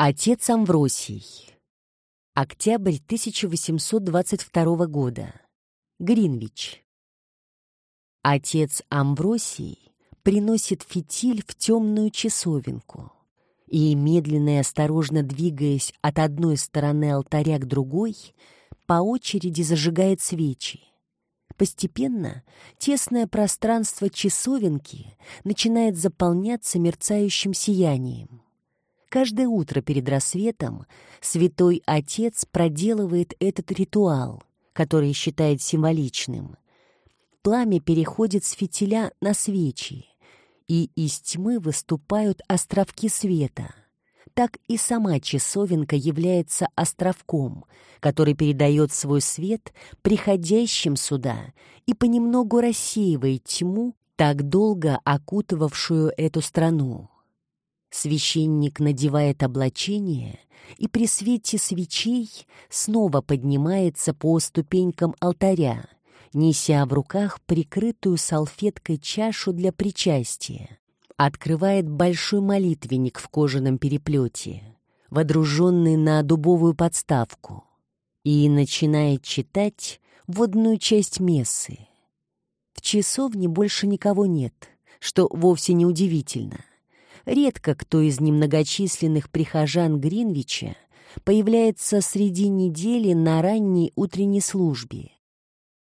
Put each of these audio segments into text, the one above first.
Отец Амвросий. Октябрь 1822 года. Гринвич. Отец Амвросий приносит фитиль в темную часовенку и, медленно и осторожно двигаясь от одной стороны алтаря к другой, по очереди зажигает свечи. Постепенно тесное пространство часовенки начинает заполняться мерцающим сиянием. Каждое утро перед рассветом святой отец проделывает этот ритуал, который считает символичным. Пламя переходит с фитиля на свечи, и из тьмы выступают островки света. Так и сама часовенка является островком, который передает свой свет приходящим сюда и понемногу рассеивает тьму, так долго окутывавшую эту страну. Священник надевает облачение и при свете свечей снова поднимается по ступенькам алтаря, неся в руках прикрытую салфеткой чашу для причастия. Открывает большой молитвенник в кожаном переплете, водруженный на дубовую подставку, и начинает читать водную часть мессы. В часовне больше никого нет, что вовсе не удивительно. Редко кто из немногочисленных прихожан Гринвича появляется среди недели на ранней утренней службе.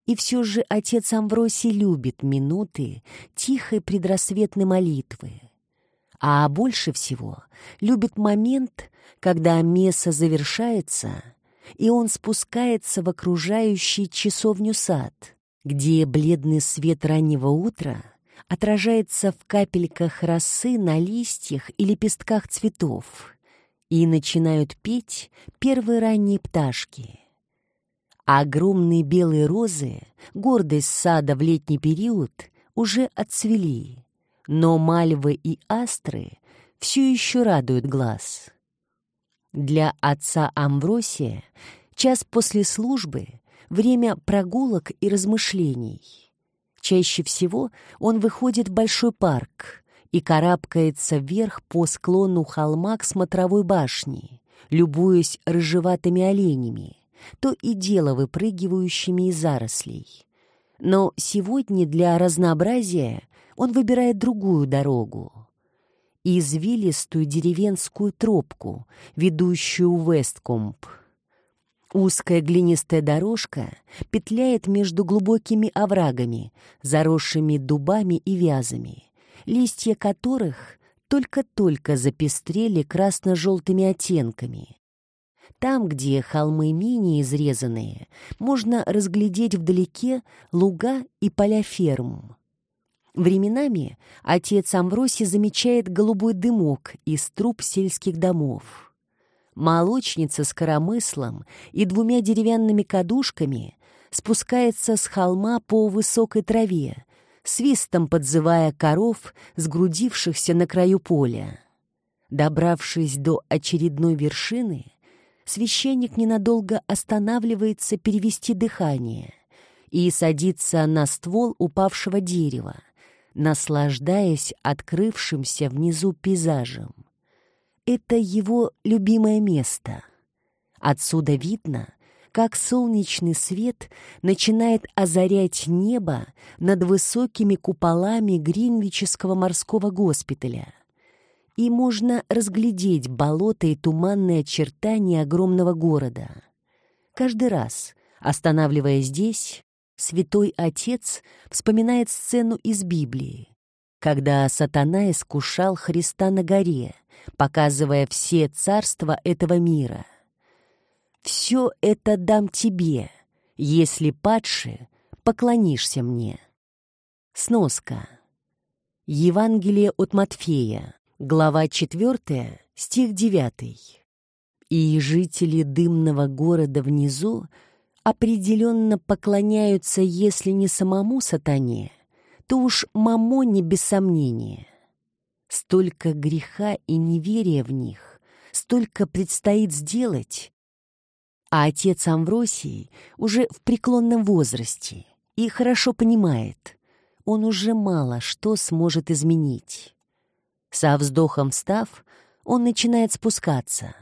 И все же отец Амвросий любит минуты тихой предрассветной молитвы. А больше всего любит момент, когда месса завершается, и он спускается в окружающий часовню сад, где бледный свет раннего утра отражается в капельках росы на листьях и лепестках цветов, и начинают петь первые ранние пташки. огромные белые розы, гордость сада в летний период, уже отцвели, но мальвы и астры все еще радуют глаз. Для отца Амвросия час после службы — время прогулок и размышлений — Чаще всего он выходит в большой парк и карабкается вверх по склону холма к смотровой башне, любуясь рыжеватыми оленями, то и дело выпрыгивающими из зарослей. Но сегодня для разнообразия он выбирает другую дорогу. Извилистую деревенскую тропку, ведущую в Весткомп — Узкая глинистая дорожка петляет между глубокими оврагами, заросшими дубами и вязами, листья которых только-только запестрели красно-желтыми оттенками. Там, где холмы менее изрезанные, можно разглядеть вдалеке луга и поля ферм. Временами отец Амвросий замечает голубой дымок из труб сельских домов. Молочница с коромыслом и двумя деревянными кадушками спускается с холма по высокой траве, свистом подзывая коров, сгрудившихся на краю поля. Добравшись до очередной вершины, священник ненадолго останавливается перевести дыхание и садится на ствол упавшего дерева, наслаждаясь открывшимся внизу пейзажем это его любимое место. Отсюда видно, как солнечный свет начинает озарять небо над высокими куполами Гринвического морского госпиталя. И можно разглядеть болото и туманные очертания огромного города. Каждый раз, останавливаясь здесь, святой отец вспоминает сцену из Библии, когда сатана искушал Христа на горе — показывая все царства этого мира. «Все это дам тебе, если падше поклонишься мне». Сноска. Евангелие от Матфея, глава 4, стих 9. «И жители дымного города внизу определенно поклоняются, если не самому сатане, то уж мамоне без сомнения». Столько греха и неверия в них, столько предстоит сделать. А отец Амвросий уже в преклонном возрасте и хорошо понимает, он уже мало что сможет изменить. Со вздохом встав, он начинает спускаться.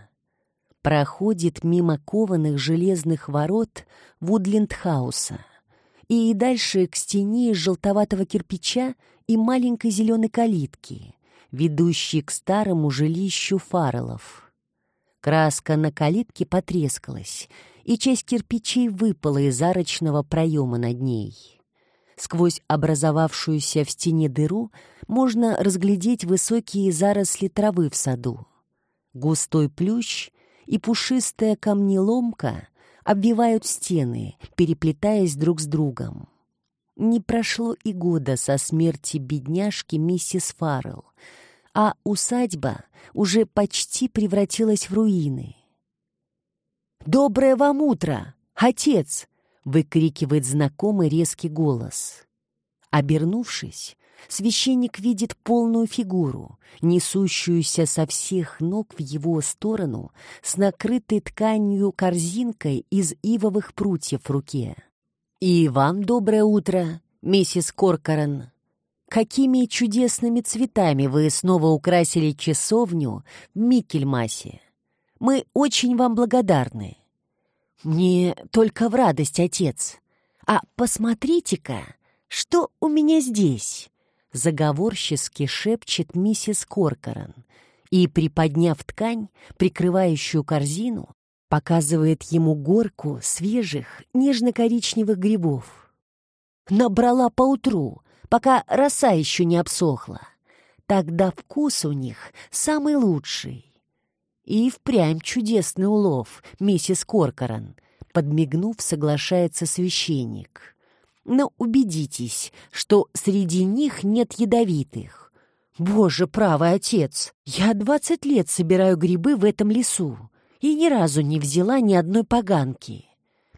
Проходит мимо кованых железных ворот Вудлендхауса и дальше к стене из желтоватого кирпича и маленькой зеленой калитки, ведущей к старому жилищу Фарреллов. Краска на калитке потрескалась, и часть кирпичей выпала из арочного проема над ней. Сквозь образовавшуюся в стене дыру можно разглядеть высокие заросли травы в саду. Густой плющ и пушистая камнеломка обвивают стены, переплетаясь друг с другом. Не прошло и года со смерти бедняжки миссис Фаррелл, а усадьба уже почти превратилась в руины. «Доброе вам утро, отец!» — выкрикивает знакомый резкий голос. Обернувшись, священник видит полную фигуру, несущуюся со всех ног в его сторону с накрытой тканью корзинкой из ивовых прутьев в руке. «И вам доброе утро, миссис Коркоран. Какими чудесными цветами вы снова украсили часовню в Микельмасе. Мы очень вам благодарны». «Мне только в радость, отец. А посмотрите-ка, что у меня здесь!» Заговорчески шепчет миссис Коркоран и, приподняв ткань, прикрывающую корзину, показывает ему горку свежих нежно-коричневых грибов. Набрала поутру, пока роса еще не обсохла. Тогда вкус у них самый лучший. И впрямь чудесный улов, миссис Коркоран. Подмигнув, соглашается священник. Но убедитесь, что среди них нет ядовитых. Боже, правый отец, я двадцать лет собираю грибы в этом лесу и ни разу не взяла ни одной поганки.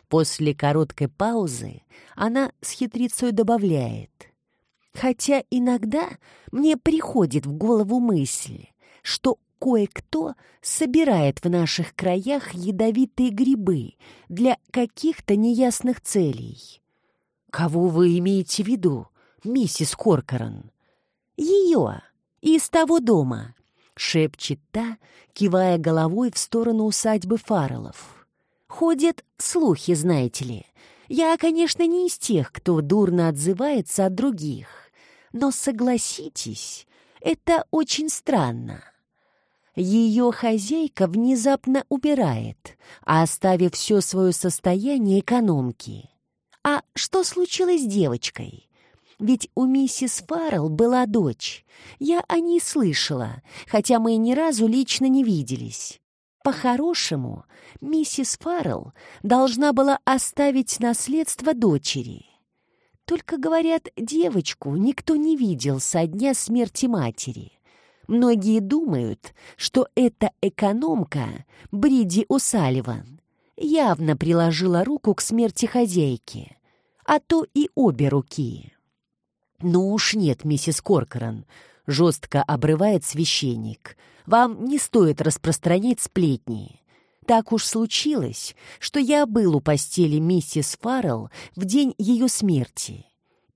После короткой паузы она с хитрецой добавляет. Хотя иногда мне приходит в голову мысль, что кое-кто собирает в наших краях ядовитые грибы для каких-то неясных целей. Кого вы имеете в виду, миссис Коркоран? Ее, из того дома, шепчет та, кивая головой в сторону усадьбы Фарреллов. Ходят слухи, знаете ли. Я, конечно, не из тех, кто дурно отзывается от других, но согласитесь, это очень странно. Ее хозяйка внезапно убирает, оставив все свое состояние экономки. А что случилось с девочкой? Ведь у миссис Фаррелл была дочь. Я о ней слышала, хотя мы ни разу лично не виделись. По-хорошему, миссис Фаррелл должна была оставить наследство дочери. Только, говорят, девочку никто не видел со дня смерти матери. Многие думают, что эта экономка, Бриди О'Салливан, явно приложила руку к смерти хозяйки, а то и обе руки. «Ну уж нет, миссис Коркоран», — жестко обрывает священник. «Вам не стоит распространять сплетни. Так уж случилось, что я был у постели миссис Фаррелл в день ее смерти,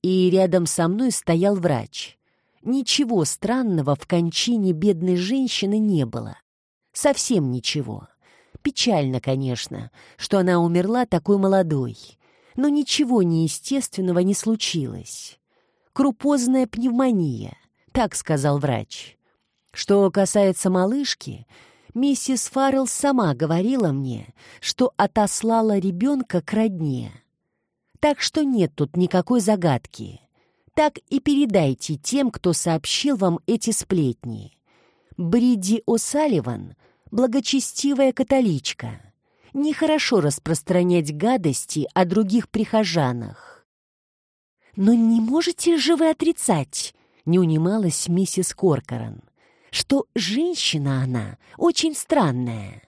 и рядом со мной стоял врач». Ничего странного в кончине бедной женщины не было. Совсем ничего. Печально, конечно, что она умерла такой молодой, но ничего неестественного не случилось. Крупозная пневмония, так сказал врач. Что касается малышки, миссис Фаррелл сама говорила мне, что отослала ребенка к родне. Так что нет тут никакой загадки так и передайте тем, кто сообщил вам эти сплетни. Бриди О'Салливан — благочестивая католичка. Нехорошо распространять гадости о других прихожанах. «Но не можете же вы отрицать», — не унималась миссис Коркоран, «что женщина она очень странная»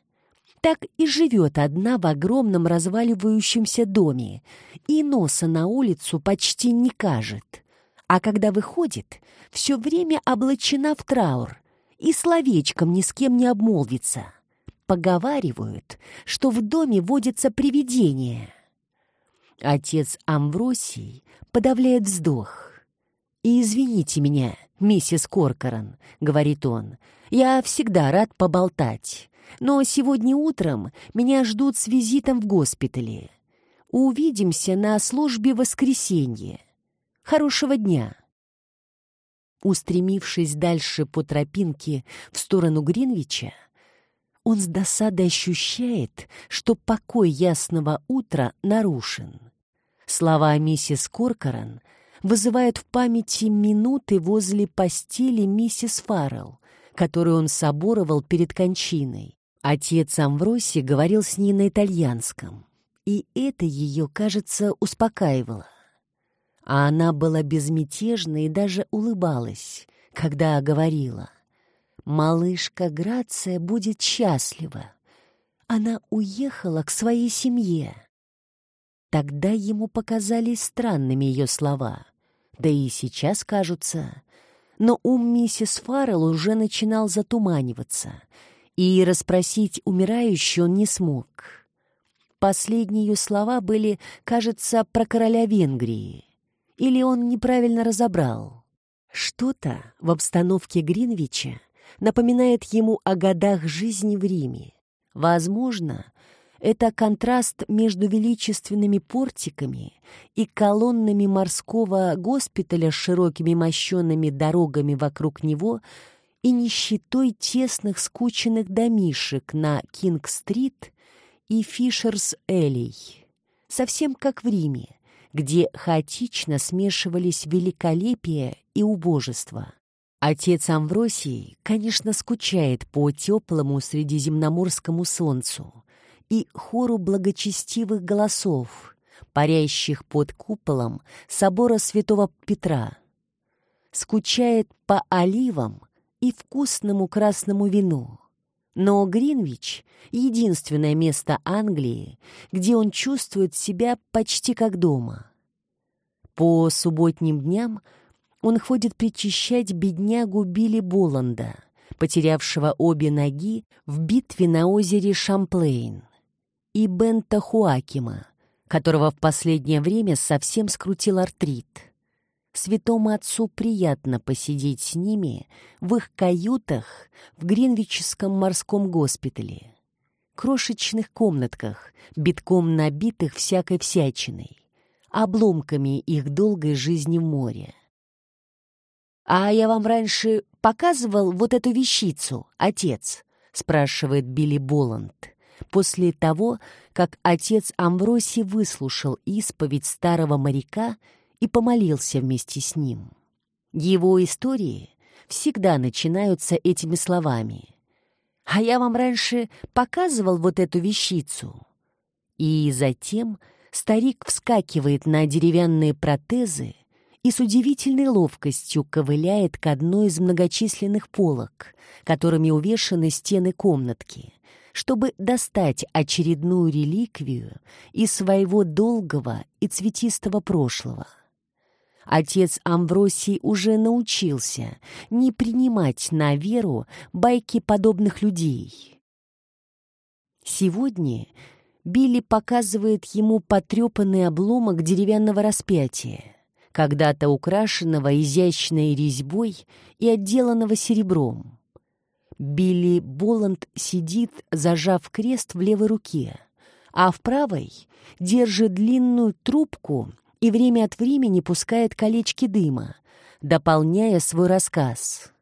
так и живет одна в огромном разваливающемся доме и носа на улицу почти не кажет а когда выходит, все время облачена в траур и словечком ни с кем не обмолвится. Поговаривают, что в доме водится привидение. Отец Амвросий подавляет вздох. И извините меня, миссис Коркоран», — говорит он. «Я всегда рад поболтать. Но сегодня утром меня ждут с визитом в госпитале. Увидимся на службе воскресенье. Хорошего дня!» Устремившись дальше по тропинке в сторону Гринвича, он с досадой ощущает, что покой ясного утра нарушен. Слова миссис Коркоран вызывают в памяти минуты возле постели миссис Фаррелл, которую он соборовал перед кончиной. Отец Амвроси говорил с ней на итальянском, и это ее, кажется, успокаивало. А она была безмятежна и даже улыбалась, когда говорила. «Малышка Грация будет счастлива. Она уехала к своей семье». Тогда ему показались странными ее слова, да и сейчас кажутся. Но ум миссис Фаррелл уже начинал затуманиваться, и расспросить умирающую он не смог. Последние ее слова были, кажется, про короля Венгрии. Или он неправильно разобрал. Что-то в обстановке Гринвича напоминает ему о годах жизни в Риме. Возможно, это контраст между величественными портиками и колоннами морского госпиталя с широкими мощенными дорогами вокруг него и нищетой тесных скученных домишек на Кинг-стрит и Фишерс-Элей. Совсем как в Риме, где хаотично смешивались великолепие и убожество. Отец Амвросий, конечно, скучает по теплому средиземноморскому солнцу и хору благочестивых голосов, парящих под куполом собора святого Петра. Скучает по оливам и вкусному красному вину. Но Гринвич — единственное место Англии, где он чувствует себя почти как дома. По субботним дням он ходит причащать беднягу Билли Боланда, потерявшего обе ноги в битве на озере Шамплейн, и Бента Хуакима, которого в последнее время совсем скрутил артрит — Святому отцу приятно посидеть с ними в их каютах в Гринвичском морском госпитале. Крошечных комнатках, битком набитых всякой всячиной, обломками их долгой жизни в море. «А я вам раньше показывал вот эту вещицу, отец?» — спрашивает Билли Боланд. После того, как отец Амвросий выслушал исповедь старого моряка и помолился вместе с ним. Его истории всегда начинаются этими словами. «А я вам раньше показывал вот эту вещицу». И затем старик вскакивает на деревянные протезы и с удивительной ловкостью ковыляет к одной из многочисленных полок, которыми увешаны стены комнатки, чтобы достать очередную реликвию из своего долгого и цветистого прошлого — Отец Амвросий уже научился не принимать на веру байки подобных людей. Сегодня Билли показывает ему потрепанный обломок деревянного распятия, когда-то украшенного изящной резьбой и отделанного серебром. Билли Боланд сидит, зажав крест в левой руке, а в правой держит длинную трубку и время от времени пускает колечки дыма, дополняя свой рассказ.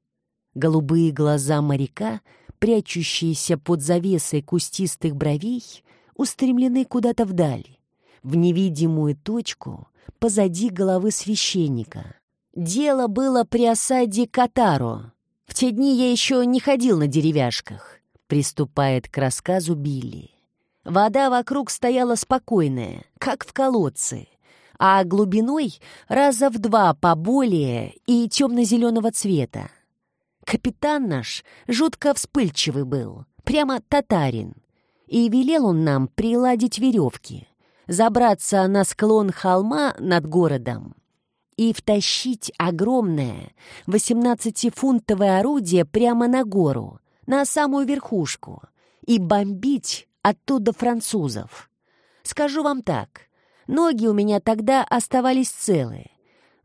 Голубые глаза моряка, прячущиеся под завесой кустистых бровей, устремлены куда-то вдаль, в невидимую точку позади головы священника. Дело было при осаде Катаро. В те дни я еще не ходил на деревяшках, приступает к рассказу Билли. Вода вокруг стояла спокойная, как в колодце, а глубиной раза в два поболее и темно-зеленого цвета. Капитан наш жутко вспыльчивый был, прямо татарин, и велел он нам приладить веревки, забраться на склон холма над городом и втащить огромное 18-фунтовое орудие прямо на гору, на самую верхушку, и бомбить оттуда французов. Скажу вам так, Ноги у меня тогда оставались целые.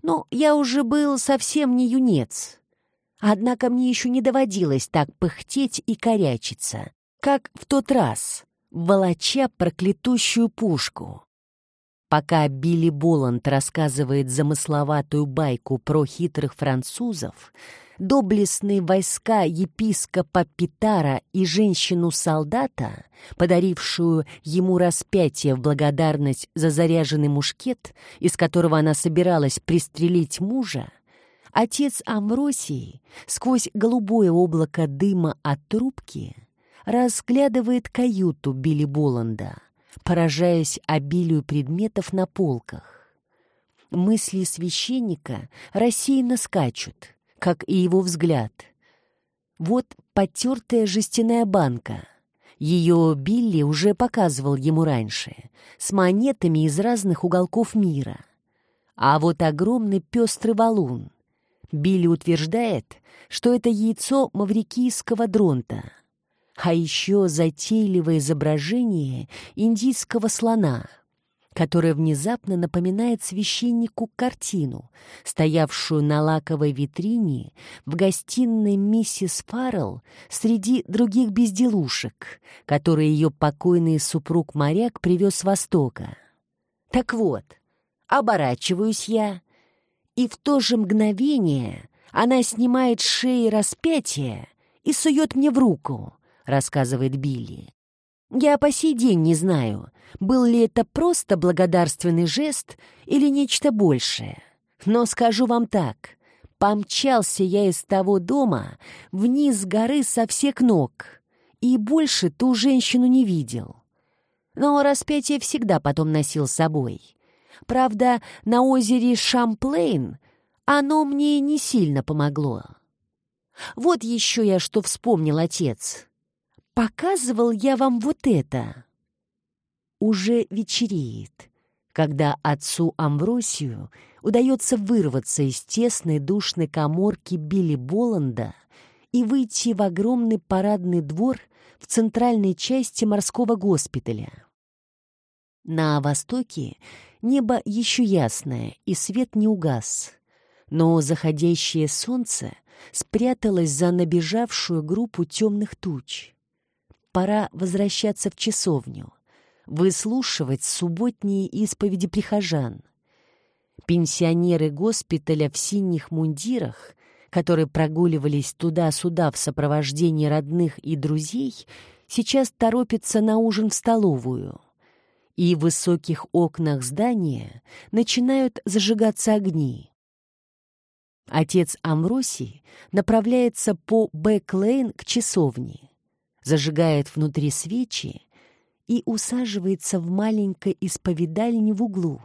Но я уже был совсем не юнец. Однако мне еще не доводилось так пыхтеть и корячиться, как в тот раз, волоча проклятущую пушку. Пока Билли Боланд рассказывает замысловатую байку про хитрых французов, доблестные войска епископа Питара и женщину-солдата, подарившую ему распятие в благодарность за заряженный мушкет, из которого она собиралась пристрелить мужа, отец Амвросии сквозь голубое облако дыма от трубки разглядывает каюту Билли Боланда, поражаясь обилию предметов на полках. Мысли священника рассеянно скачут — как и его взгляд. Вот потертая жестяная банка. Ее Билли уже показывал ему раньше, с монетами из разных уголков мира. А вот огромный пестрый валун. Билли утверждает, что это яйцо маврикийского дронта. А еще затейливое изображение индийского слона — которая внезапно напоминает священнику картину, стоявшую на лаковой витрине в гостиной миссис Фаррелл среди других безделушек, которые ее покойный супруг-моряк привез с Востока. Так вот, оборачиваюсь я, и в то же мгновение она снимает с шеи распятие и сует мне в руку, рассказывает Билли. Я по сей день не знаю, был ли это просто благодарственный жест или нечто большее. Но скажу вам так, помчался я из того дома вниз горы со всех ног и больше ту женщину не видел. Но распятие всегда потом носил с собой. Правда, на озере Шамплейн оно мне не сильно помогло. Вот еще я что вспомнил отец показывал я вам вот это. Уже вечереет, когда отцу Амвросию удается вырваться из тесной душной коморки Билли Боланда и выйти в огромный парадный двор в центральной части морского госпиталя. На востоке небо еще ясное, и свет не угас, но заходящее солнце спряталось за набежавшую группу темных туч пора возвращаться в часовню, выслушивать субботние исповеди прихожан. Пенсионеры госпиталя в синих мундирах, которые прогуливались туда-сюда в сопровождении родных и друзей, сейчас торопятся на ужин в столовую. И в высоких окнах здания начинают зажигаться огни. Отец Амросий направляется по Бэк-Лейн к часовне зажигает внутри свечи и усаживается в маленькой исповедальне в углу,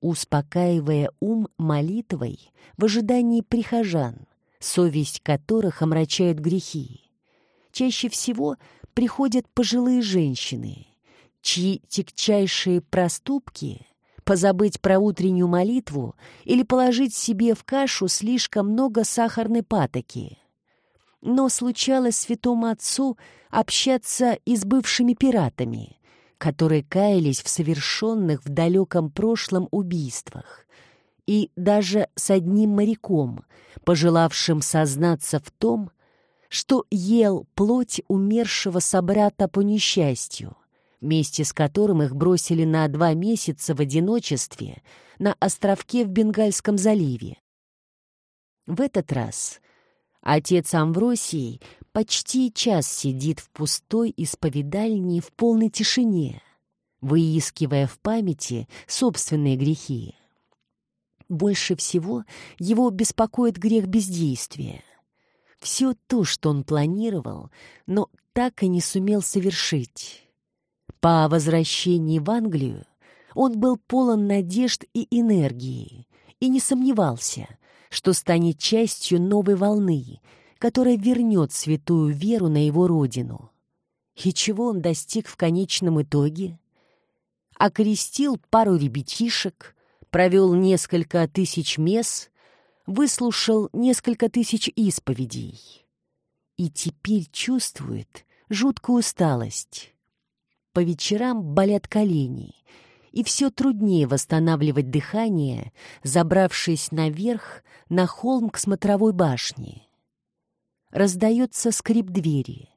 успокаивая ум молитвой в ожидании прихожан, совесть которых омрачают грехи. Чаще всего приходят пожилые женщины, чьи тягчайшие проступки — позабыть про утреннюю молитву или положить себе в кашу слишком много сахарной патоки — но случалось святому отцу общаться и с бывшими пиратами, которые каялись в совершенных в далеком прошлом убийствах, и даже с одним моряком, пожелавшим сознаться в том, что ел плоть умершего собрата по несчастью, вместе с которым их бросили на два месяца в одиночестве на островке в Бенгальском заливе. В этот раз Отец Амвросий почти час сидит в пустой исповедальне в полной тишине, выискивая в памяти собственные грехи. Больше всего его беспокоит грех бездействия. Все то, что он планировал, но так и не сумел совершить. По возвращении в Англию он был полон надежд и энергии и не сомневался — что станет частью новой волны, которая вернет святую веру на его родину. И чего он достиг в конечном итоге? Окрестил пару ребятишек, провел несколько тысяч мес, выслушал несколько тысяч исповедей. И теперь чувствует жуткую усталость. По вечерам болят колени — и все труднее восстанавливать дыхание, забравшись наверх на холм к смотровой башне. раздается скрип двери.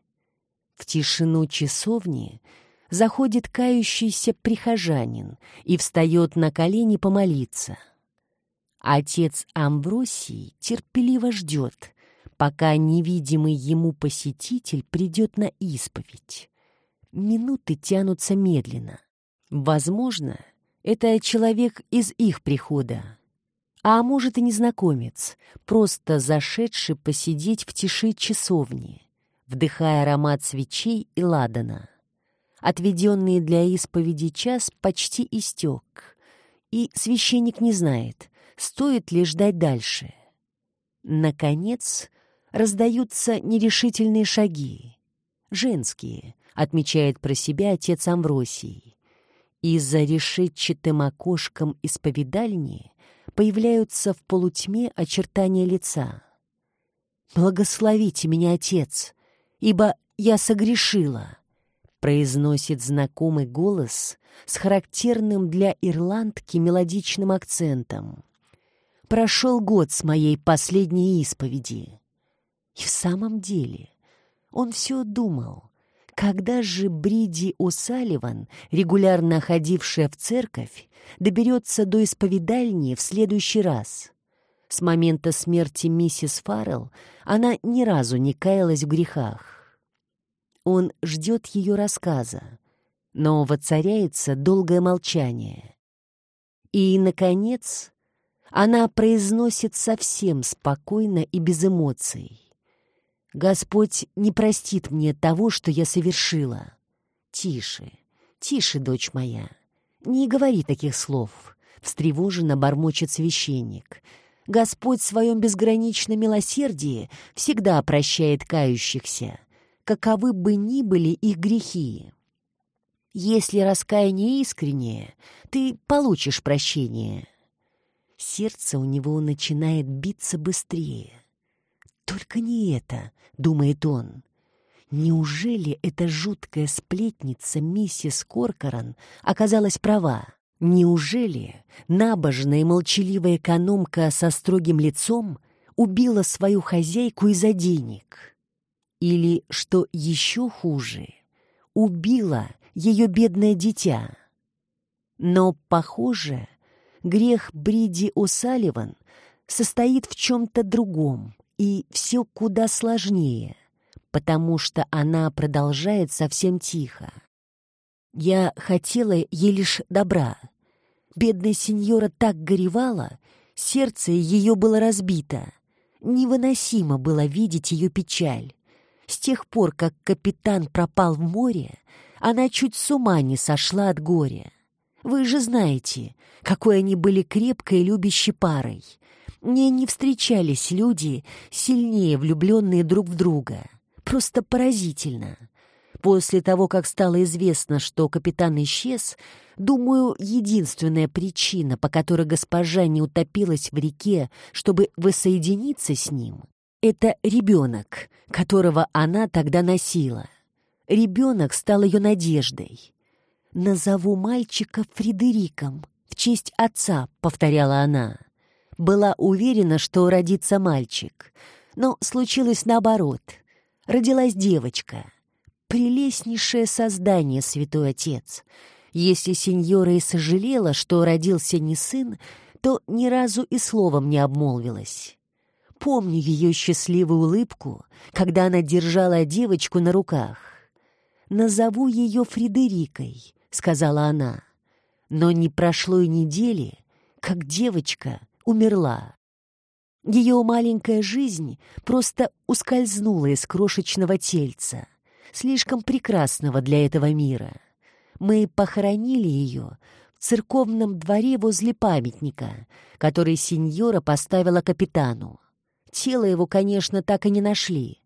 В тишину часовни заходит кающийся прихожанин и встает на колени помолиться. Отец Амбросий терпеливо ждет, пока невидимый ему посетитель придет на исповедь. Минуты тянутся медленно. Возможно, это человек из их прихода. А может и незнакомец, просто зашедший посидеть в тиши часовни, вдыхая аромат свечей и ладана. Отведенный для исповеди час почти истек, и священник не знает, стоит ли ждать дальше. Наконец, раздаются нерешительные шаги. Женские, отмечает про себя отец Амвросий. И за решетчатым окошком исповедальни появляются в полутьме очертания лица. «Благословите меня, отец, ибо я согрешила», произносит знакомый голос с характерным для ирландки мелодичным акцентом. «Прошел год с моей последней исповеди». И в самом деле он все думал, когда же Бриди О'Салливан, регулярно ходившая в церковь, доберется до исповедальни в следующий раз? С момента смерти миссис Фаррелл она ни разу не каялась в грехах. Он ждет ее рассказа, но воцаряется долгое молчание. И, наконец, она произносит совсем спокойно и без эмоций. Господь не простит мне того, что я совершила. Тише, тише, дочь моя. Не говори таких слов. Встревоженно бормочет священник. Господь в своем безграничном милосердии всегда прощает кающихся, каковы бы ни были их грехи. Если раскаяние искреннее, ты получишь прощение. Сердце у него начинает биться быстрее. Только не это, думает он. Неужели эта жуткая сплетница миссис Коркоран оказалась права? Неужели набожная и молчаливая экономка со строгим лицом убила свою хозяйку из-за денег? Или, что еще хуже, убила ее бедное дитя? Но, похоже, грех Бриди О'Салливан состоит в чем-то другом, и все куда сложнее, потому что она продолжает совсем тихо. Я хотела ей лишь добра. Бедная сеньора так горевала, сердце ее было разбито. Невыносимо было видеть ее печаль. С тех пор, как капитан пропал в море, она чуть с ума не сошла от горя. Вы же знаете, какой они были крепкой и любящей парой. Мне не встречались люди, сильнее влюбленные друг в друга. Просто поразительно. После того, как стало известно, что капитан исчез, думаю, единственная причина, по которой госпожа не утопилась в реке, чтобы воссоединиться с ним, это ребенок, которого она тогда носила. Ребенок стал ее надеждой. «Назову мальчика Фредериком в честь отца», — повторяла она была уверена, что родится мальчик. Но случилось наоборот. Родилась девочка. Прелестнейшее создание, святой отец. Если сеньора и сожалела, что родился не сын, то ни разу и словом не обмолвилась. Помню ее счастливую улыбку, когда она держала девочку на руках. «Назову ее Фредерикой», — сказала она. Но не прошло и недели, как девочка умерла. Ее маленькая жизнь просто ускользнула из крошечного тельца, слишком прекрасного для этого мира. Мы похоронили ее в церковном дворе возле памятника, который сеньора поставила капитану. Тело его, конечно, так и не нашли.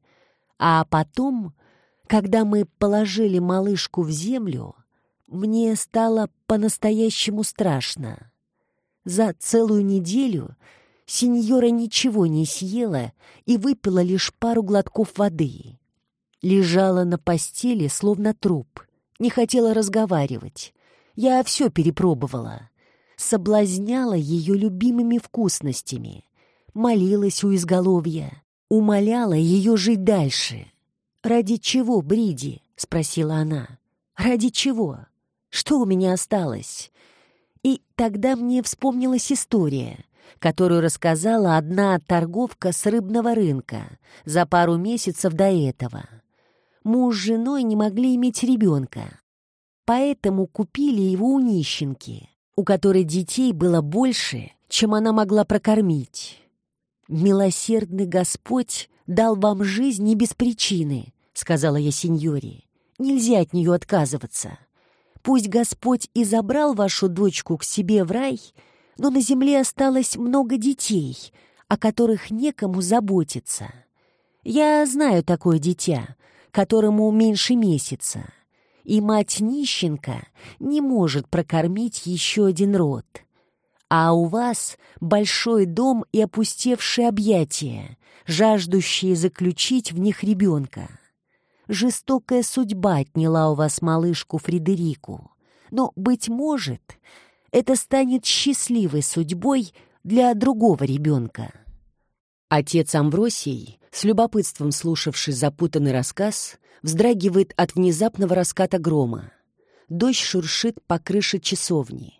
А потом, когда мы положили малышку в землю, мне стало по-настоящему страшно. За целую неделю сеньора ничего не съела и выпила лишь пару глотков воды. Лежала на постели, словно труп, не хотела разговаривать. Я все перепробовала. Соблазняла ее любимыми вкусностями. Молилась у изголовья. умоляла ее жить дальше. «Ради чего, Бриди?» — спросила она. «Ради чего? Что у меня осталось?» И тогда мне вспомнилась история, которую рассказала одна торговка с рыбного рынка за пару месяцев до этого. Муж с женой не могли иметь ребенка, поэтому купили его у нищенки, у которой детей было больше, чем она могла прокормить. «Милосердный Господь дал вам жизнь не без причины», — сказала я сеньоре. «Нельзя от нее отказываться. Пусть Господь и забрал вашу дочку к себе в рай, но на земле осталось много детей, о которых некому заботиться. Я знаю такое дитя, которому меньше месяца, и мать-нищенка не может прокормить еще один род. А у вас большой дом и опустевшие объятия, жаждущие заключить в них ребенка. Жестокая судьба отняла у вас малышку Фредерику. Но, быть может, это станет счастливой судьбой для другого ребенка. Отец Амвросий, с любопытством слушавший запутанный рассказ, вздрагивает от внезапного раската грома. Дождь шуршит по крыше часовни.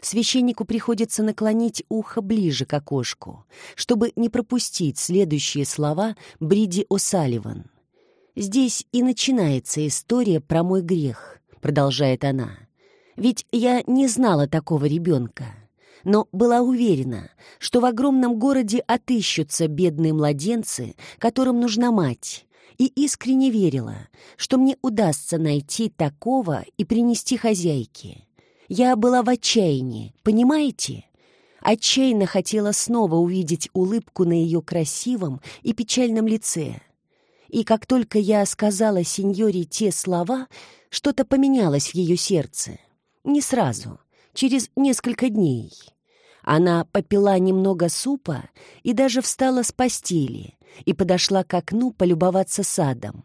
Священнику приходится наклонить ухо ближе к окошку, чтобы не пропустить следующие слова Бриди О'Салливан. «Здесь и начинается история про мой грех», — продолжает она. «Ведь я не знала такого ребенка, но была уверена, что в огромном городе отыщутся бедные младенцы, которым нужна мать, и искренне верила, что мне удастся найти такого и принести хозяйке. Я была в отчаянии, понимаете?» Отчаянно хотела снова увидеть улыбку на ее красивом и печальном лице — и как только я сказала сеньоре те слова, что-то поменялось в ее сердце. Не сразу, через несколько дней. Она попила немного супа и даже встала с постели и подошла к окну полюбоваться садом.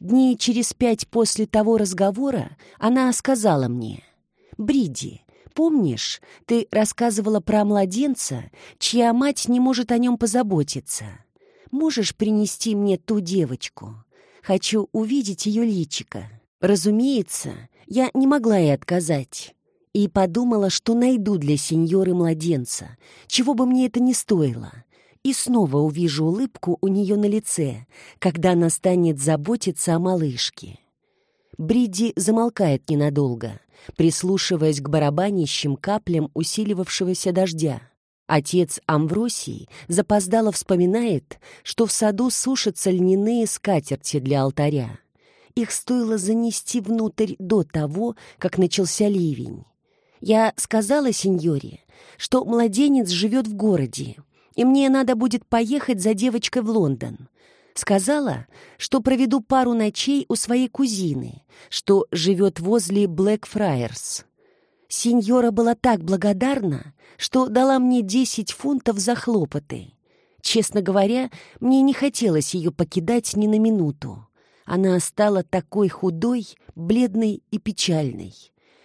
Дней через пять после того разговора она сказала мне, «Бриди, помнишь, ты рассказывала про младенца, чья мать не может о нем позаботиться?» Можешь принести мне ту девочку? Хочу увидеть ее личико». Разумеется, я не могла ей отказать. И подумала, что найду для сеньоры младенца, чего бы мне это ни стоило. И снова увижу улыбку у нее на лице, когда она станет заботиться о малышке. Бриди замолкает ненадолго, прислушиваясь к барабанящим каплям усиливавшегося дождя. Отец Амвросий запоздало вспоминает, что в саду сушатся льняные скатерти для алтаря. Их стоило занести внутрь до того, как начался ливень. Я сказала сеньоре, что младенец живет в городе, и мне надо будет поехать за девочкой в Лондон. Сказала, что проведу пару ночей у своей кузины, что живет возле Блэкфрайерс. Сеньора была так благодарна, что дала мне десять фунтов за хлопоты. Честно говоря, мне не хотелось ее покидать ни на минуту. Она стала такой худой, бледной и печальной.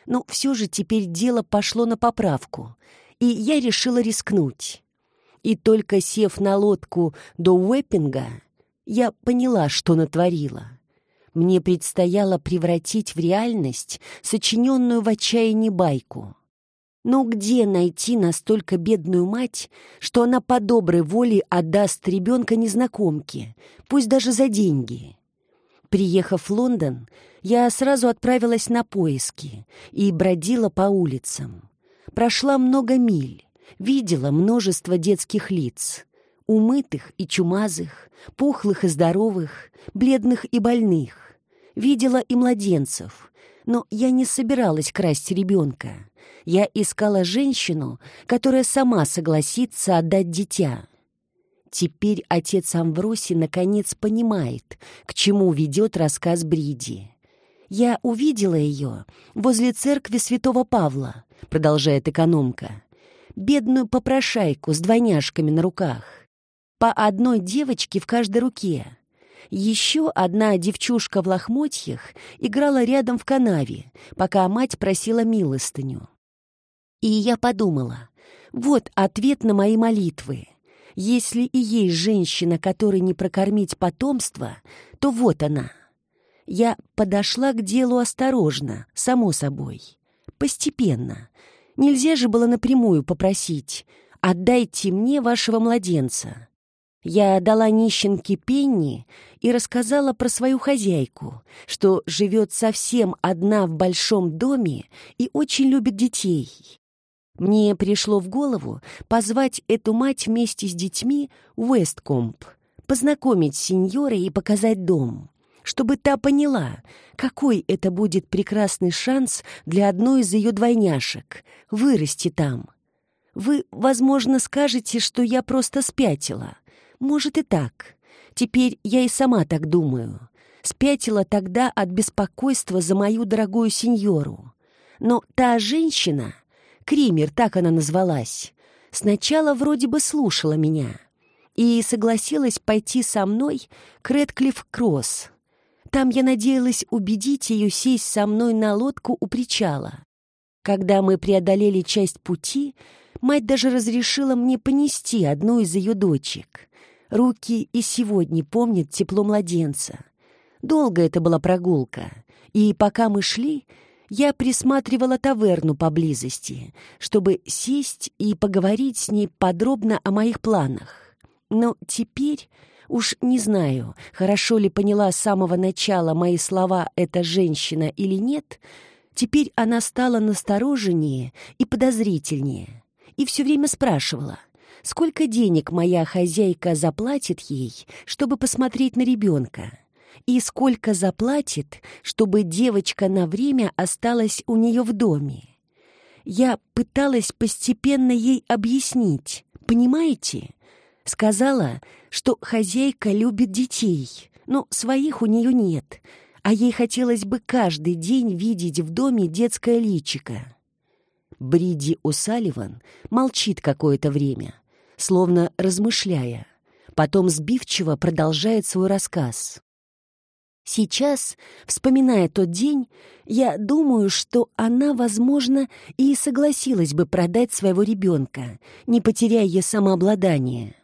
Но все же теперь дело пошло на поправку, и я решила рискнуть. И только сев на лодку до Уэппинга, я поняла, что натворила. Мне предстояло превратить в реальность сочиненную в отчаянии байку. Но где найти настолько бедную мать, что она по доброй воле отдаст ребенка незнакомке, пусть даже за деньги? Приехав в Лондон, я сразу отправилась на поиски и бродила по улицам. Прошла много миль, видела множество детских лиц, умытых и чумазых, пухлых и здоровых, бледных и больных, видела и младенцев, но я не собиралась красть ребенка. Я искала женщину, которая сама согласится отдать дитя. Теперь отец Амвросий наконец понимает, к чему ведет рассказ Бриди. «Я увидела ее возле церкви святого Павла», — продолжает экономка. «Бедную попрошайку с двойняшками на руках. По одной девочке в каждой руке. Еще одна девчушка в лохмотьях играла рядом в канаве, пока мать просила милостыню. И я подумала, вот ответ на мои молитвы. Если и есть женщина, которой не прокормить потомство, то вот она. Я подошла к делу осторожно, само собой, постепенно. Нельзя же было напрямую попросить «отдайте мне вашего младенца». Я дала нищенке Пенни и рассказала про свою хозяйку, что живет совсем одна в большом доме и очень любит детей. Мне пришло в голову позвать эту мать вместе с детьми в Уэсткомп, познакомить с и показать дом, чтобы та поняла, какой это будет прекрасный шанс для одной из ее двойняшек вырасти там. Вы, возможно, скажете, что я просто спятила — может и так. Теперь я и сама так думаю. Спятила тогда от беспокойства за мою дорогую сеньору. Но та женщина, Кример, так она назвалась, сначала вроде бы слушала меня и согласилась пойти со мной к Редклифф Кросс. Там я надеялась убедить ее сесть со мной на лодку у причала. Когда мы преодолели часть пути, мать даже разрешила мне понести одну из ее дочек. Руки и сегодня помнят тепло младенца. Долго это была прогулка, и пока мы шли, я присматривала таверну поблизости, чтобы сесть и поговорить с ней подробно о моих планах. Но теперь уж не знаю, хорошо ли поняла с самого начала мои слова эта женщина или нет, теперь она стала настороженнее и подозрительнее, и все время спрашивала — сколько денег моя хозяйка заплатит ей, чтобы посмотреть на ребенка, и сколько заплатит, чтобы девочка на время осталась у нее в доме. Я пыталась постепенно ей объяснить, понимаете? Сказала, что хозяйка любит детей, но своих у нее нет, а ей хотелось бы каждый день видеть в доме детское личико. Бриди О'Салливан молчит какое-то время, словно размышляя. Потом сбивчиво продолжает свой рассказ. Сейчас, вспоминая тот день, я думаю, что она, возможно, и согласилась бы продать своего ребенка, не потеряя самообладание.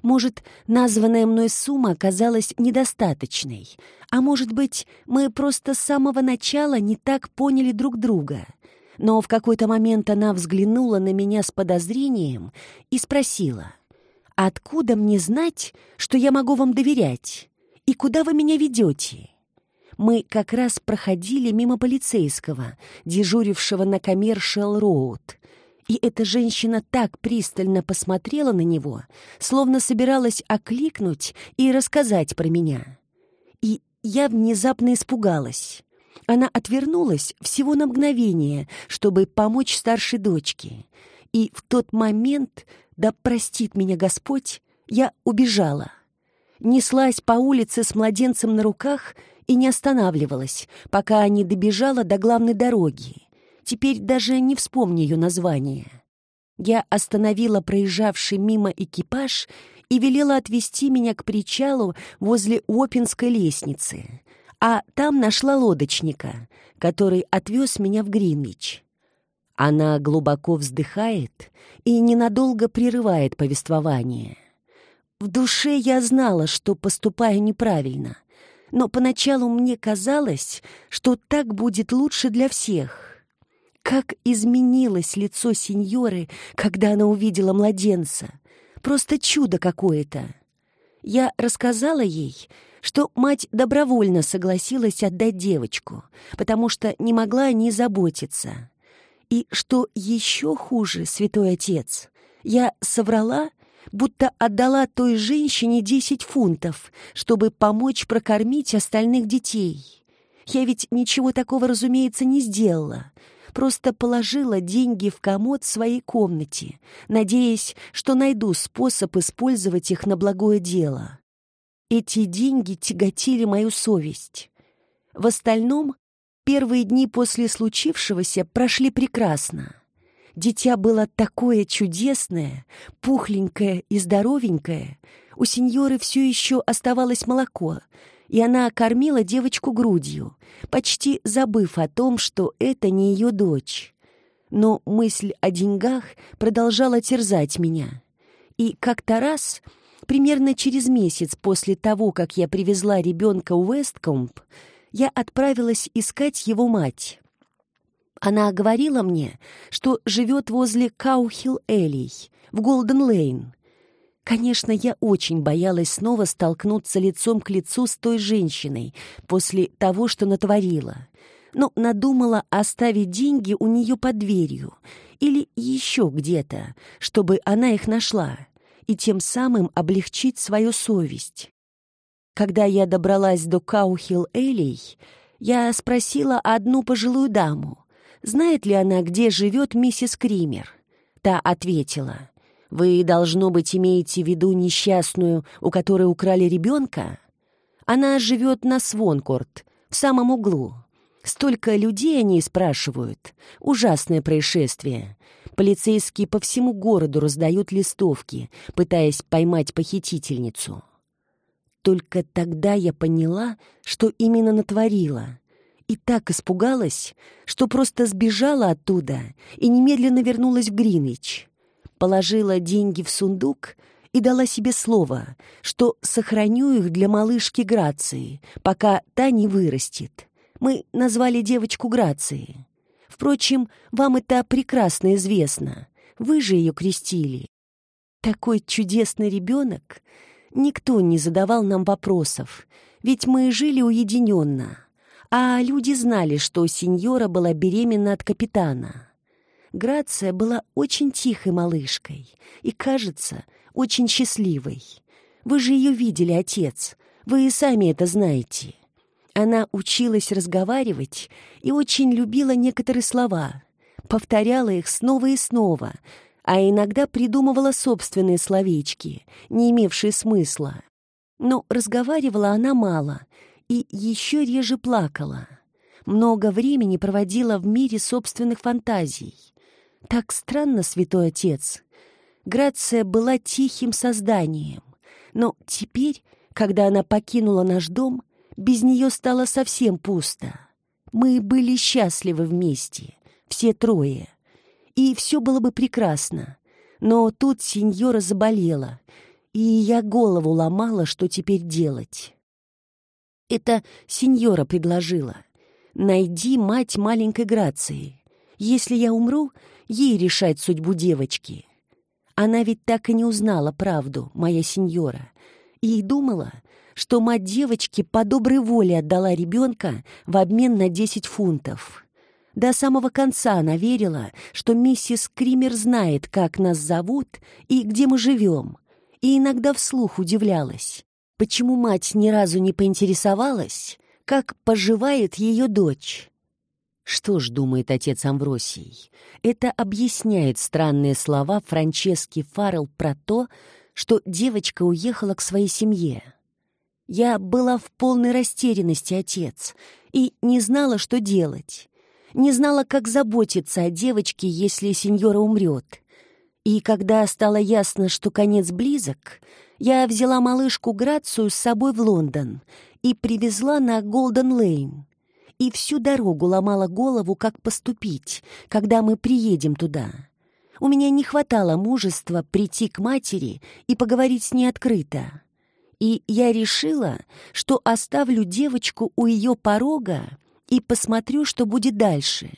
Может, названная мной сумма оказалась недостаточной, а может быть, мы просто с самого начала не так поняли друг друга — но в какой-то момент она взглянула на меня с подозрением и спросила, «Откуда мне знать, что я могу вам доверять? И куда вы меня ведете?» Мы как раз проходили мимо полицейского, дежурившего на Коммершал Роуд, и эта женщина так пристально посмотрела на него, словно собиралась окликнуть и рассказать про меня. И я внезапно испугалась. Она отвернулась всего на мгновение, чтобы помочь старшей дочке. И в тот момент, да простит меня Господь, я убежала. Неслась по улице с младенцем на руках и не останавливалась, пока не добежала до главной дороги. Теперь даже не вспомню ее название. Я остановила проезжавший мимо экипаж и велела отвезти меня к причалу возле Уопинской лестницы а там нашла лодочника, который отвез меня в Гринвич. Она глубоко вздыхает и ненадолго прерывает повествование. В душе я знала, что поступаю неправильно, но поначалу мне казалось, что так будет лучше для всех. Как изменилось лицо сеньоры, когда она увидела младенца. Просто чудо какое-то. Я рассказала ей, что мать добровольно согласилась отдать девочку, потому что не могла о ней заботиться. И что еще хуже, святой отец, я соврала, будто отдала той женщине десять фунтов, чтобы помочь прокормить остальных детей. Я ведь ничего такого, разумеется, не сделала, просто положила деньги в комод в своей комнате, надеясь, что найду способ использовать их на благое дело. Эти деньги тяготили мою совесть. В остальном, первые дни после случившегося прошли прекрасно. Дитя было такое чудесное, пухленькое и здоровенькое. У сеньоры все еще оставалось молоко, и она кормила девочку грудью, почти забыв о том, что это не ее дочь. Но мысль о деньгах продолжала терзать меня. И как-то раз, примерно через месяц после того, как я привезла ребенка в Уэсткомп, я отправилась искать его мать. Она говорила мне, что живет возле Каухилл-Элей, в Голден-Лейн. Конечно, я очень боялась снова столкнуться лицом к лицу с той женщиной после того, что натворила. Но надумала оставить деньги у нее под дверью или еще где-то, чтобы она их нашла, и тем самым облегчить свою совесть. Когда я добралась до Каухилл-Элей, я спросила одну пожилую даму, знает ли она, где живет миссис Кример. Та ответила, «Вы, должно быть, имеете в виду несчастную, у которой украли ребенка? Она живет на Свонкорт, в самом углу. Столько людей они спрашивают. Ужасное происшествие. Полицейские по всему городу раздают листовки, пытаясь поймать похитительницу». Только тогда я поняла, что именно натворила — и так испугалась, что просто сбежала оттуда и немедленно вернулась в Гринвич. Положила деньги в сундук и дала себе слово, что сохраню их для малышки Грации, пока та не вырастет. Мы назвали девочку Грацией. Впрочем, вам это прекрасно известно. Вы же ее крестили. Такой чудесный ребенок. Никто не задавал нам вопросов, ведь мы жили уединенно а люди знали, что сеньора была беременна от капитана. Грация была очень тихой малышкой и, кажется, очень счастливой. Вы же ее видели, отец, вы и сами это знаете. Она училась разговаривать и очень любила некоторые слова, повторяла их снова и снова, а иногда придумывала собственные словечки, не имевшие смысла. Но разговаривала она мало — и еще реже плакала. Много времени проводила в мире собственных фантазий. Так странно, святой отец. Грация была тихим созданием, но теперь, когда она покинула наш дом, без нее стало совсем пусто. Мы были счастливы вместе, все трое, и все было бы прекрасно. Но тут сеньора заболела, и я голову ломала, что теперь делать. Это сеньора предложила. Найди мать маленькой Грации. Если я умру, ей решать судьбу девочки. Она ведь так и не узнала правду, моя сеньора, и думала, что мать девочки по доброй воле отдала ребенка в обмен на 10 фунтов. До самого конца она верила, что миссис Кример знает, как нас зовут и где мы живем, и иногда вслух удивлялась. Почему мать ни разу не поинтересовалась, как поживает ее дочь? Что ж, думает отец Амвросий, это объясняет странные слова Франчески Фаррелл про то, что девочка уехала к своей семье. Я была в полной растерянности, отец, и не знала, что делать. Не знала, как заботиться о девочке, если сеньора умрет. И когда стало ясно, что конец близок, я взяла малышку Грацию с собой в Лондон и привезла на Голден-Лейн. И всю дорогу ломала голову, как поступить, когда мы приедем туда. У меня не хватало мужества прийти к матери и поговорить с ней открыто. И я решила, что оставлю девочку у ее порога и посмотрю, что будет дальше.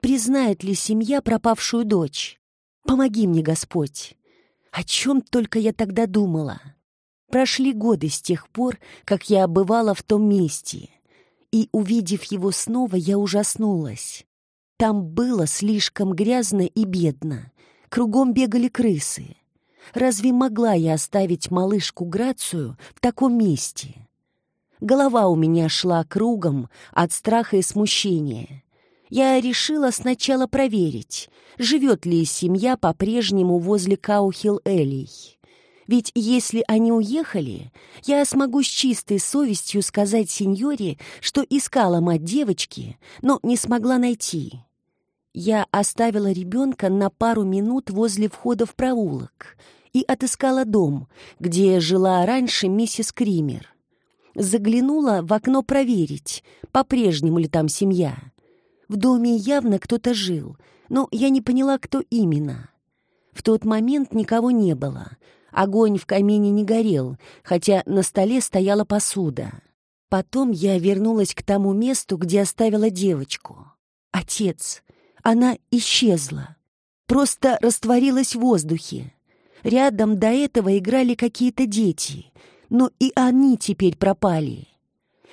Признает ли семья пропавшую дочь? Помоги мне, Господь. О чем только я тогда думала. Прошли годы с тех пор, как я бывала в том месте, и, увидев его снова, я ужаснулась. Там было слишком грязно и бедно, кругом бегали крысы. Разве могла я оставить малышку Грацию в таком месте? Голова у меня шла кругом от страха и смущения я решила сначала проверить, живет ли семья по-прежнему возле Каухил-Элей. Ведь если они уехали, я смогу с чистой совестью сказать сеньоре, что искала мать девочки, но не смогла найти. Я оставила ребенка на пару минут возле входа в проулок и отыскала дом, где жила раньше миссис Кример. Заглянула в окно проверить, по-прежнему ли там семья — в доме явно кто-то жил, но я не поняла, кто именно. В тот момент никого не было. Огонь в камине не горел, хотя на столе стояла посуда. Потом я вернулась к тому месту, где оставила девочку. Отец. Она исчезла. Просто растворилась в воздухе. Рядом до этого играли какие-то дети, но и они теперь пропали.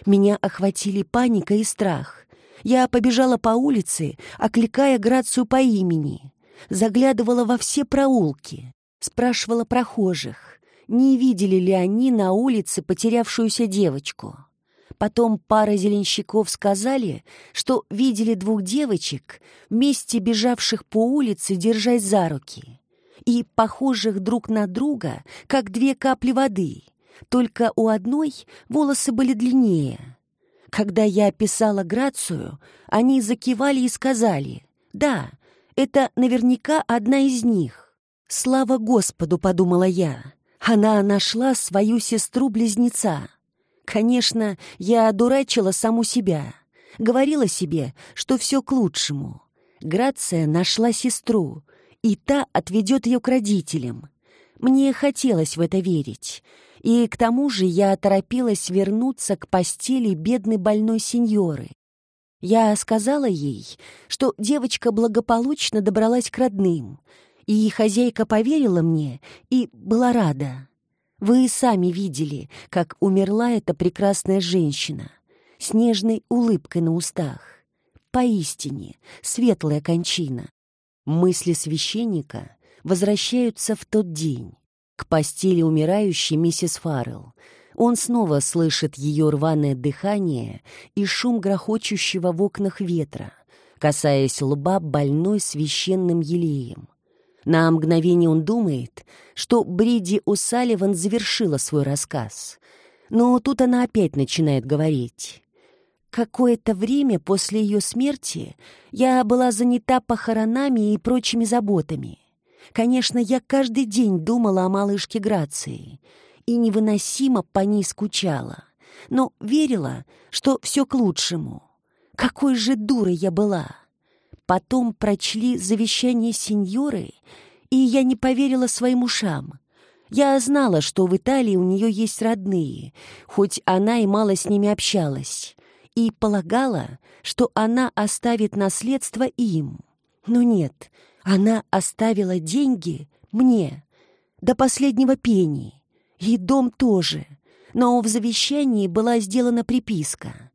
Меня охватили паника и страх. Я побежала по улице, окликая Грацию по имени. Заглядывала во все проулки, спрашивала прохожих, не видели ли они на улице потерявшуюся девочку. Потом пара зеленщиков сказали, что видели двух девочек, вместе бежавших по улице, держась за руки, и похожих друг на друга, как две капли воды, только у одной волосы были длиннее. Когда я описала Грацию, они закивали и сказали, «Да, это наверняка одна из них». «Слава Господу!» — подумала я. Она нашла свою сестру-близнеца. Конечно, я одурачила саму себя. Говорила себе, что все к лучшему. Грация нашла сестру, и та отведет ее к родителям. Мне хотелось в это верить. И к тому же я торопилась вернуться к постели бедной больной сеньоры. Я сказала ей, что девочка благополучно добралась к родным, и хозяйка поверила мне и была рада. Вы сами видели, как умерла эта прекрасная женщина с нежной улыбкой на устах. Поистине, светлая кончина. Мысли священника возвращаются в тот день, к постели умирающей миссис Фаррелл. Он снова слышит ее рваное дыхание и шум грохочущего в окнах ветра, касаясь лба больной священным елеем. На мгновение он думает, что Бриди О'Салливан завершила свой рассказ. Но тут она опять начинает говорить. Какое-то время после ее смерти я была занята похоронами и прочими заботами. Конечно, я каждый день думала о малышке Грации и невыносимо по ней скучала, но верила, что все к лучшему. Какой же дурой я была! Потом прочли завещание сеньоры, и я не поверила своим ушам. Я знала, что в Италии у нее есть родные, хоть она и мало с ними общалась, и полагала, что она оставит наследство им. Но нет, она оставила деньги мне, до последнего пени, и дом тоже, но в завещании была сделана приписка —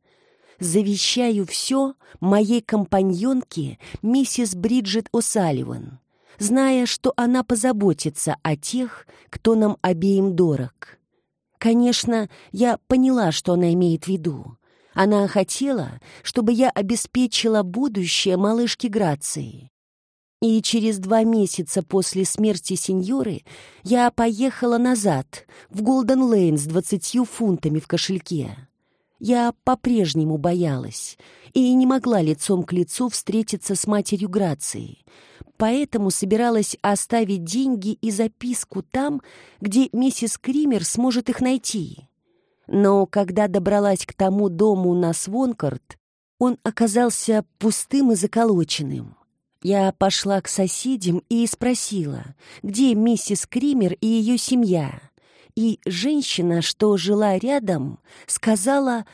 завещаю все моей компаньонке миссис Бриджит О'Салливан, зная, что она позаботится о тех, кто нам обеим дорог. Конечно, я поняла, что она имеет в виду. Она хотела, чтобы я обеспечила будущее малышки Грации. И через два месяца после смерти сеньоры я поехала назад, в Голден-Лейн с двадцатью фунтами в кошельке. Я по-прежнему боялась и не могла лицом к лицу встретиться с матерью Грации, поэтому собиралась оставить деньги и записку там, где миссис Кример сможет их найти. Но когда добралась к тому дому на Свонкарт, он оказался пустым и заколоченным. Я пошла к соседям и спросила, где миссис Кример и ее семья и женщина, что жила рядом, сказала...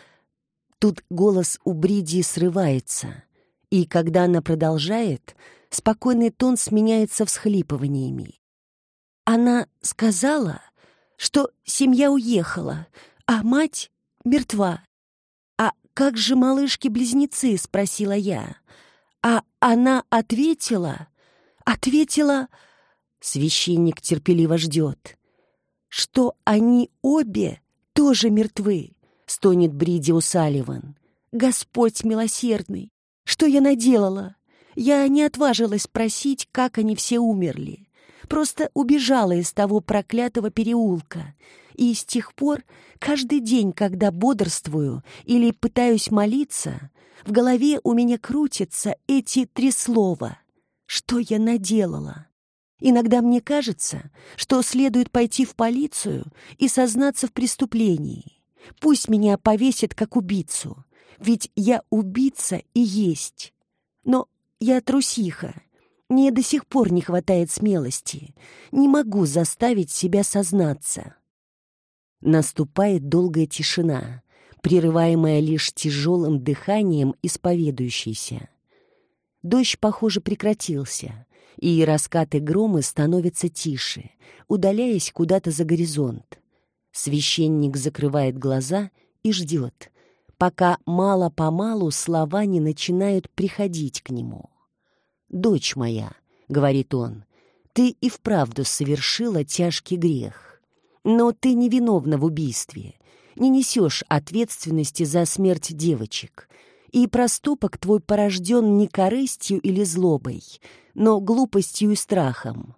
Тут голос у Бриди срывается, и когда она продолжает, спокойный тон сменяется всхлипываниями. Она сказала, что семья уехала, а мать мертва. «А как же малышки-близнецы?» — спросила я. А она ответила, ответила... Священник терпеливо ждет что они обе тоже мертвы, стонет Бриди Усаливан. Господь милосердный, что я наделала? Я не отважилась спросить, как они все умерли. Просто убежала из того проклятого переулка. И с тех пор, каждый день, когда бодрствую или пытаюсь молиться, в голове у меня крутятся эти три слова. Что я наделала? Иногда мне кажется, что следует пойти в полицию и сознаться в преступлении. Пусть меня повесят как убийцу, ведь я убийца и есть. Но я трусиха, Мне до сих пор не хватает смелости. Не могу заставить себя сознаться. Наступает долгая тишина, прерываемая лишь тяжелым дыханием исповедующейся. Дождь, похоже, прекратился, и раскаты грома становятся тише, удаляясь куда-то за горизонт. Священник закрывает глаза и ждет, пока мало-помалу слова не начинают приходить к нему. «Дочь моя», — говорит он, — «ты и вправду совершила тяжкий грех, но ты невиновна в убийстве, не несешь ответственности за смерть девочек, и проступок твой порожден не корыстью или злобой, но глупостью и страхом.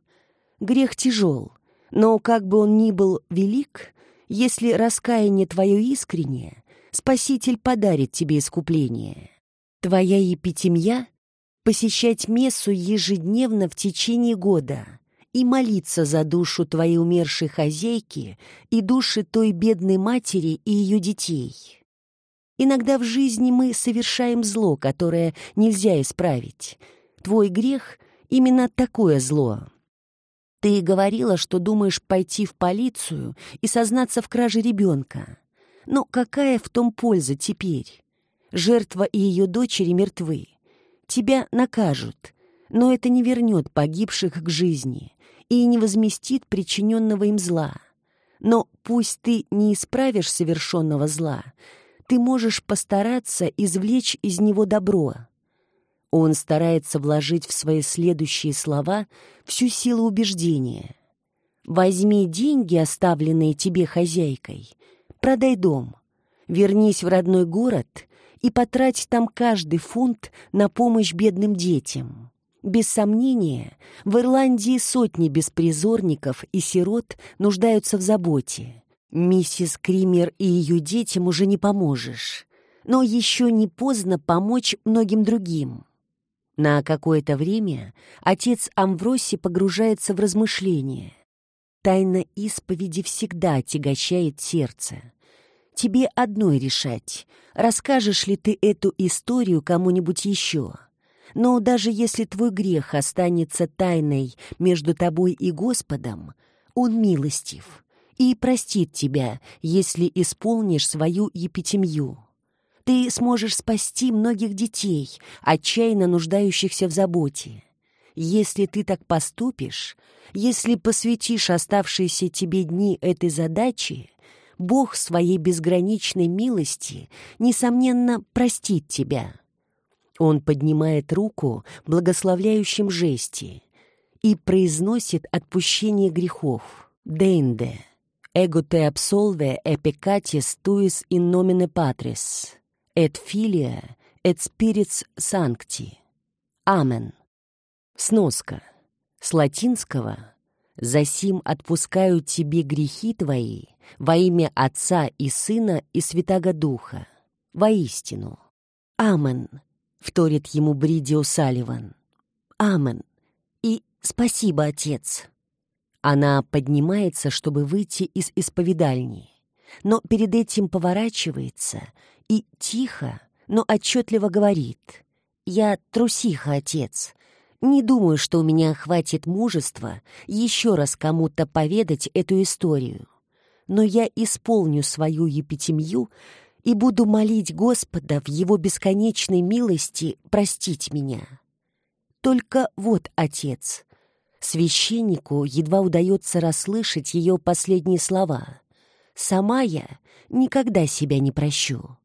Грех тяжел, но как бы он ни был велик, если раскаяние твое искреннее, Спаситель подарит тебе искупление. Твоя епитемья — посещать мессу ежедневно в течение года и молиться за душу твоей умершей хозяйки и души той бедной матери и ее детей. Иногда в жизни мы совершаем зло, которое нельзя исправить. Твой грех — именно такое зло. Ты говорила, что думаешь пойти в полицию и сознаться в краже ребенка. Но какая в том польза теперь? Жертва и ее дочери мертвы. Тебя накажут, но это не вернет погибших к жизни и не возместит причиненного им зла. Но пусть ты не исправишь совершенного зла, ты можешь постараться извлечь из него добро. Он старается вложить в свои следующие слова всю силу убеждения. «Возьми деньги, оставленные тебе хозяйкой, Продай дом, вернись в родной город и потрать там каждый фунт на помощь бедным детям. Без сомнения, в Ирландии сотни беспризорников и сирот нуждаются в заботе. Миссис Кример и ее детям уже не поможешь. Но еще не поздно помочь многим другим. На какое-то время отец Амвроси погружается в размышления. Тайна исповеди всегда отягощает сердце. Тебе одной решать, расскажешь ли ты эту историю кому-нибудь еще. Но даже если твой грех останется тайной между тобой и Господом, Он милостив и простит тебя, если исполнишь свою епитемью. Ты сможешь спасти многих детей, отчаянно нуждающихся в заботе. Если ты так поступишь, если посвятишь оставшиеся тебе дни этой задаче, Бог своей безграничной милости, несомненно, простит тебя. Он поднимает руку в благословляющем жесте и произносит отпущение грехов. «Денде, эго те absolve peccatis tuis in nomine Patris, et Filia, et Spirits Sancti. Амен». Сноска. С латинского «Засим отпускаю тебе грехи твои во имя Отца и Сына и Святаго Духа. Воистину». «Амен», — вторит ему Бридио Салливан. «Амен. И спасибо, Отец». Она поднимается, чтобы выйти из исповедальни, но перед этим поворачивается и тихо, но отчетливо говорит «Я трусиха, Отец, не думаю, что у меня хватит мужества еще раз кому-то поведать эту историю. Но я исполню свою епитемью и буду молить Господа в Его бесконечной милости простить меня. Только вот, Отец, священнику едва удается расслышать ее последние слова. «Сама я никогда себя не прощу».